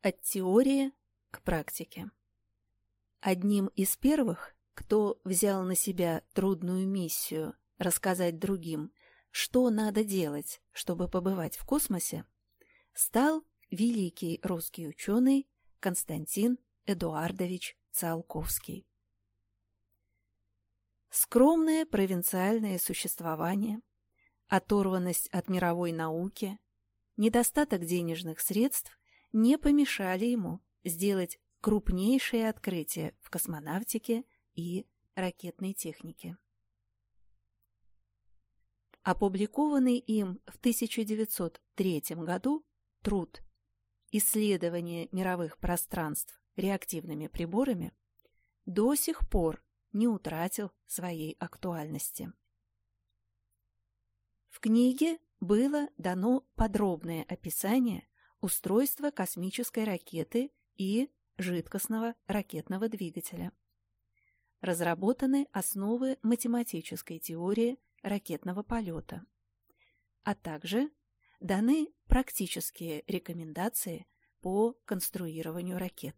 От теории к практике. Одним из первых, кто взял на себя трудную миссию рассказать другим, что надо делать, чтобы побывать в космосе, стал великий русский ученый Константин Эдуардович Циолковский. Скромное провинциальное существование, оторванность от мировой науки, недостаток денежных средств не помешали ему сделать крупнейшие открытия в космонавтике и ракетной технике. Опубликованный им в 1903 году труд «Исследование мировых пространств реактивными приборами» до сих пор не утратил своей актуальности. В книге было дано подробное описание устройства космической ракеты и жидкостного ракетного двигателя. Разработаны основы математической теории ракетного полета, а также даны практические рекомендации по конструированию ракет.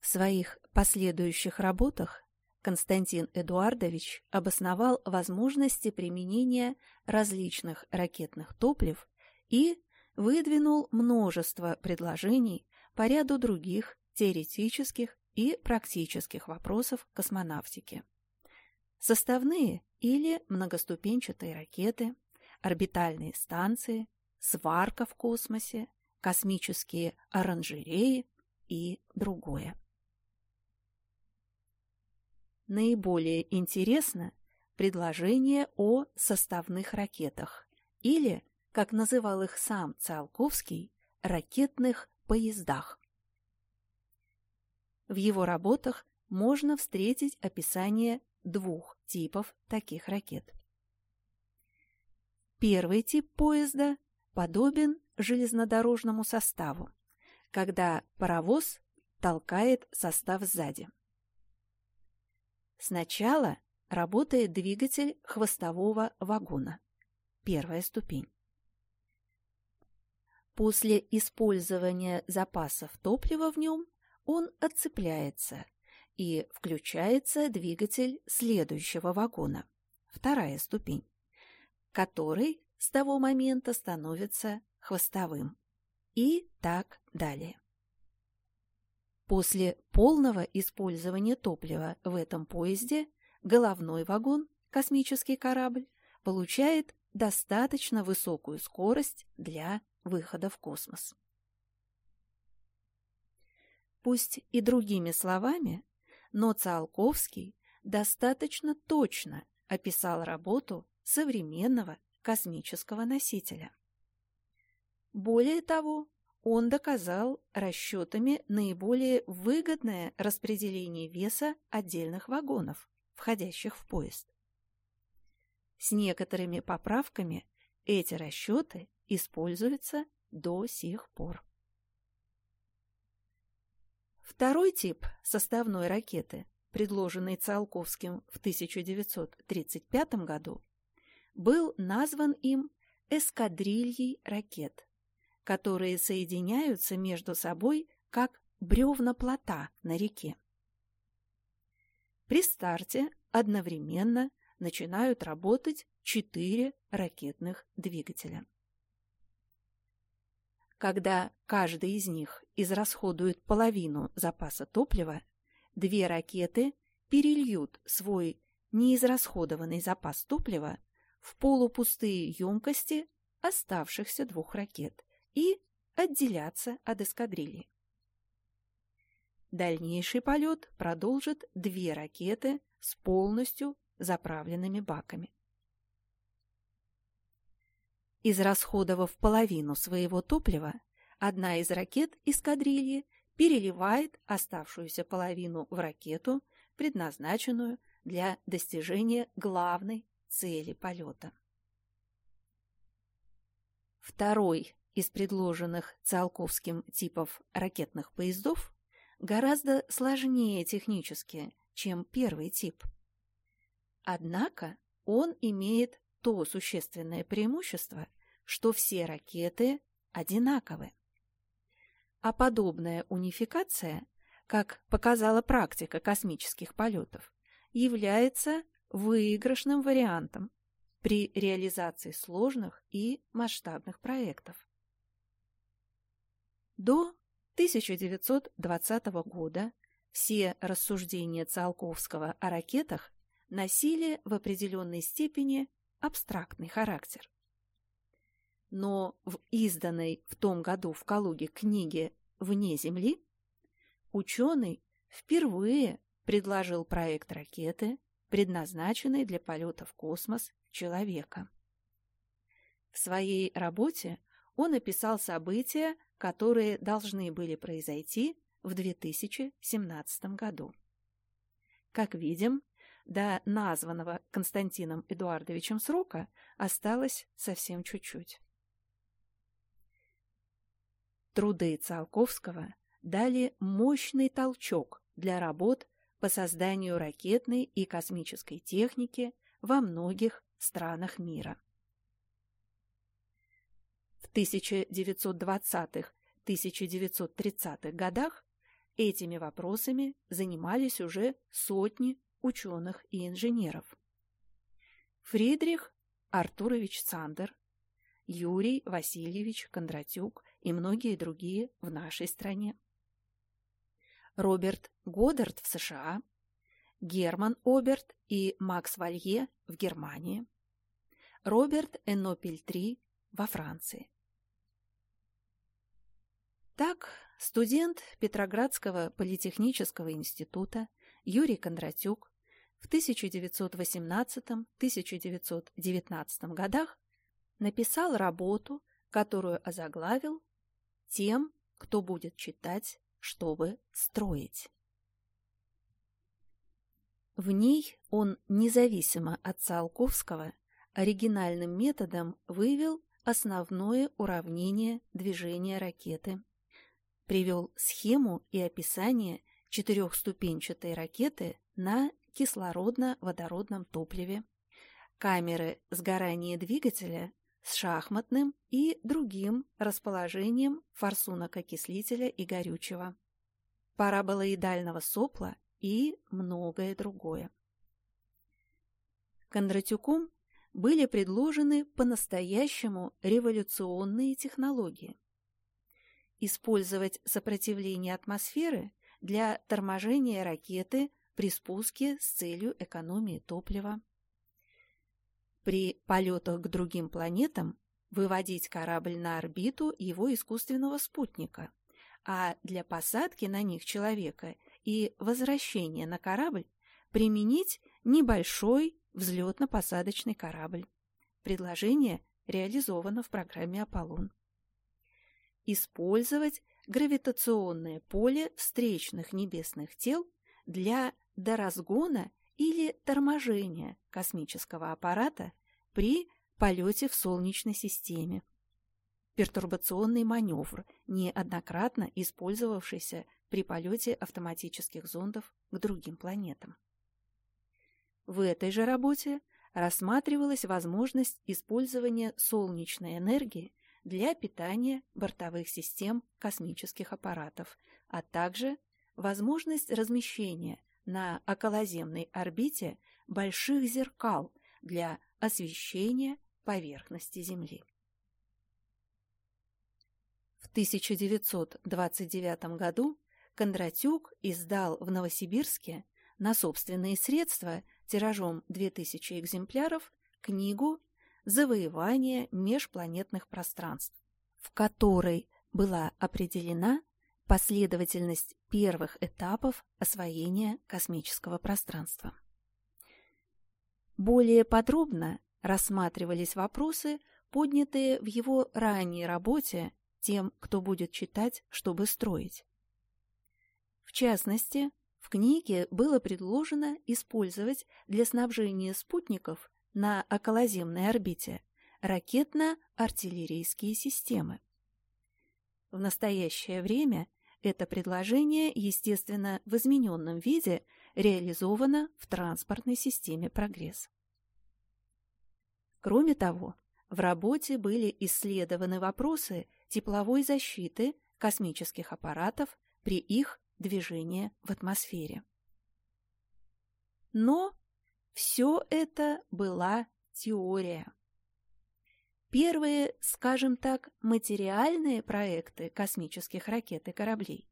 В своих последующих работах Константин Эдуардович обосновал возможности применения различных ракетных топлив и выдвинул множество предложений по ряду других теоретических и практических вопросов космонавтики. Составные или многоступенчатые ракеты, орбитальные станции, сварка в космосе, космические оранжереи и другое. Наиболее интересно предложение о составных ракетах или как называл их сам Циолковский, ракетных поездах. В его работах можно встретить описание двух типов таких ракет. Первый тип поезда подобен железнодорожному составу, когда паровоз толкает состав сзади. Сначала работает двигатель хвостового вагона, первая ступень. После использования запасов топлива в нем он отцепляется и включается двигатель следующего вагона, вторая ступень, который с того момента становится хвостовым. И так далее. После полного использования топлива в этом поезде головной вагон, космический корабль, получает достаточно высокую скорость для выхода в космос. Пусть и другими словами, но Циолковский достаточно точно описал работу современного космического носителя. Более того, он доказал расчетами наиболее выгодное распределение веса отдельных вагонов, входящих в поезд. С некоторыми поправками эти расчеты используется до сих пор. Второй тип составной ракеты, предложенный Циолковским в 1935 году, был назван им эскадрильей ракет, которые соединяются между собой как бревна плота на реке. При старте одновременно начинают работать четыре ракетных двигателя. Когда каждый из них израсходует половину запаса топлива, две ракеты перельют свой неизрасходованный запас топлива в полупустые емкости оставшихся двух ракет и отделятся от эскадрильи. Дальнейший полет продолжит две ракеты с полностью заправленными баками. Израсходовав половину своего топлива, одна из ракет эскадрильи переливает оставшуюся половину в ракету, предназначенную для достижения главной цели полета. Второй из предложенных Циолковским типов ракетных поездов гораздо сложнее технически, чем первый тип. Однако он имеет то существенное преимущество, что все ракеты одинаковы. а подобная унификация, как показала практика космических полетов, является выигрышным вариантом при реализации сложных и масштабных проектов. До 1920 года все рассуждения Циолковского о ракетах носили в определенной степени абстрактный характер. Но в изданной в том году в Калуге книге «Вне Земли» ученый впервые предложил проект ракеты, предназначенной для полета в космос человека. В своей работе он описал события, которые должны были произойти в 2017 году. Как видим, до названного Константином Эдуардовичем срока осталось совсем чуть-чуть. Труды Циолковского дали мощный толчок для работ по созданию ракетной и космической техники во многих странах мира. В 1920-1930-х годах этими вопросами занимались уже сотни ученых и инженеров. Фридрих Артурович Сандер, Юрий Васильевич Кондратюк и многие другие в нашей стране. Роберт Годдард в США, Герман Оберт и Макс Валье в Германии, Роберт Энопель-3 во Франции. Так, студент Петроградского политехнического института Юрий Кондратюк в 1918-1919 годах написал работу, которую озаглавил «Тем, кто будет читать, чтобы строить». В ней он, независимо от Циолковского, оригинальным методом вывел основное уравнение движения ракеты, привел схему и описание четырехступенчатой ракеты на кислородно-водородном топливе, камеры сгорания двигателя с шахматным и другим расположением форсунок-окислителя и горючего, параболоидального сопла и многое другое. Кондратюком были предложены по-настоящему революционные технологии. Использовать сопротивление атмосферы для торможения ракеты при спуске с целью экономии топлива. При полетах к другим планетам выводить корабль на орбиту его искусственного спутника, а для посадки на них человека и возвращения на корабль применить небольшой взлетно-посадочный корабль. Предложение реализовано в программе «Аполлон». Использовать гравитационное поле встречных небесных тел для доразгона или торможения космического аппарата при полете в Солнечной системе. Пертурбационный маневр, неоднократно использовавшийся при полете автоматических зондов к другим планетам. В этой же работе рассматривалась возможность использования солнечной энергии для питания бортовых систем космических аппаратов, а также возможность размещения на околоземной орбите больших зеркал для освещения поверхности Земли. В 1929 году Кондратюк издал в Новосибирске на собственные средства тиражом 2000 экземпляров книгу завоевания межпланетных пространств, в которой была определена последовательность первых этапов освоения космического пространства. Более подробно рассматривались вопросы, поднятые в его ранней работе тем, кто будет читать, чтобы строить. В частности, в книге было предложено использовать для снабжения спутников на околоземной орбите ракетно-артиллерийские системы. В настоящее время это предложение, естественно, в измененном виде реализовано в транспортной системе «Прогресс». Кроме того, в работе были исследованы вопросы тепловой защиты космических аппаратов при их движении в атмосфере. Но все это была теория. Первые, скажем так, материальные проекты космических ракет и кораблей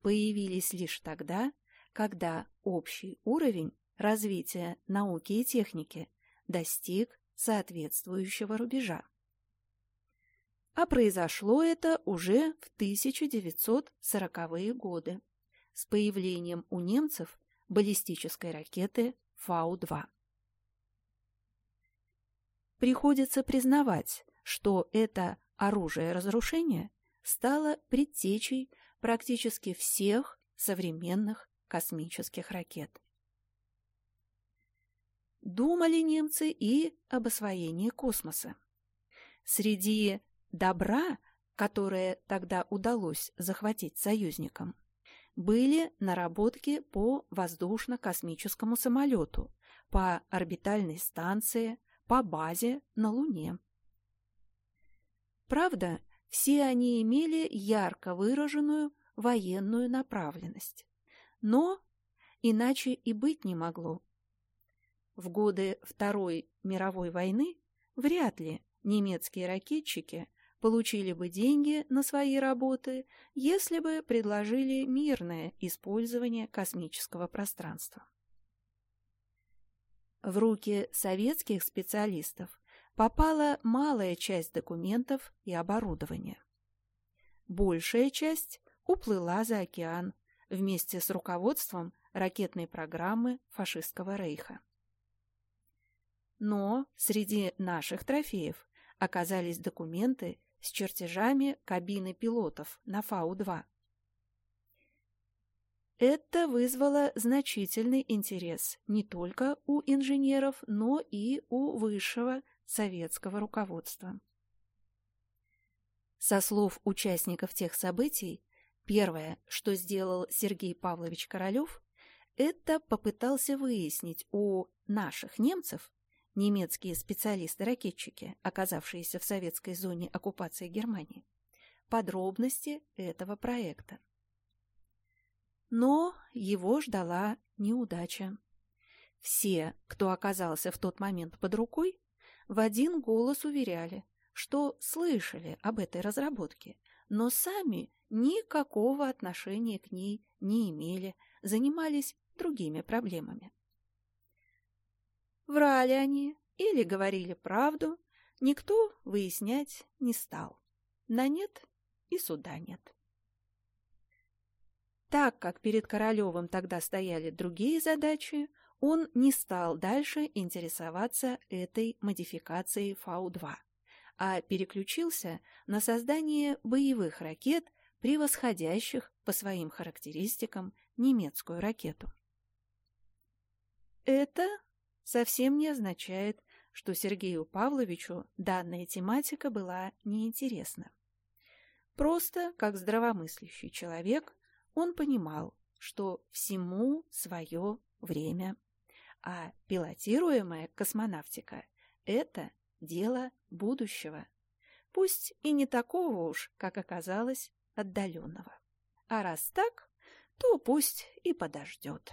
появились лишь тогда, когда общий уровень развития науки и техники достиг соответствующего рубежа. А произошло это уже в 1940-е годы с появлением у немцев баллистической ракеты Фау-2. Приходится признавать, что это оружие разрушения стало предтечей практически всех современных космических ракет. Думали немцы и об освоении космоса. Среди добра, которое тогда удалось захватить союзникам, были наработки по воздушно-космическому самолету, по орбитальной станции, по базе на Луне. Правда, все они имели ярко выраженную военную направленность. Но иначе и быть не могло. В годы Второй мировой войны вряд ли немецкие ракетчики получили бы деньги на свои работы, если бы предложили мирное использование космического пространства. В руки советских специалистов попала малая часть документов и оборудования. Большая часть уплыла за океан вместе с руководством ракетной программы фашистского рейха. Но среди наших трофеев оказались документы с чертежами кабины пилотов на Фау-2. Это вызвало значительный интерес не только у инженеров, но и у высшего советского руководства. Со слов участников тех событий, первое, что сделал Сергей Павлович Королев, это попытался выяснить у наших немцев, немецкие специалисты-ракетчики, оказавшиеся в советской зоне оккупации Германии, подробности этого проекта. Но его ждала неудача. Все, кто оказался в тот момент под рукой, в один голос уверяли, что слышали об этой разработке, но сами никакого отношения к ней не имели, занимались другими проблемами. Врали они или говорили правду, никто выяснять не стал. На нет и суда нет. Так как перед Королевым тогда стояли другие задачи, он не стал дальше интересоваться этой модификацией Фау-2, а переключился на создание боевых ракет, превосходящих по своим характеристикам немецкую ракету. Это совсем не означает, что Сергею Павловичу данная тематика была неинтересна. Просто, как здравомыслящий человек, он понимал, что всему свое время, а пилотируемая космонавтика – это дело будущего, пусть и не такого уж, как оказалось, отдаленного. А раз так, то пусть и подождет.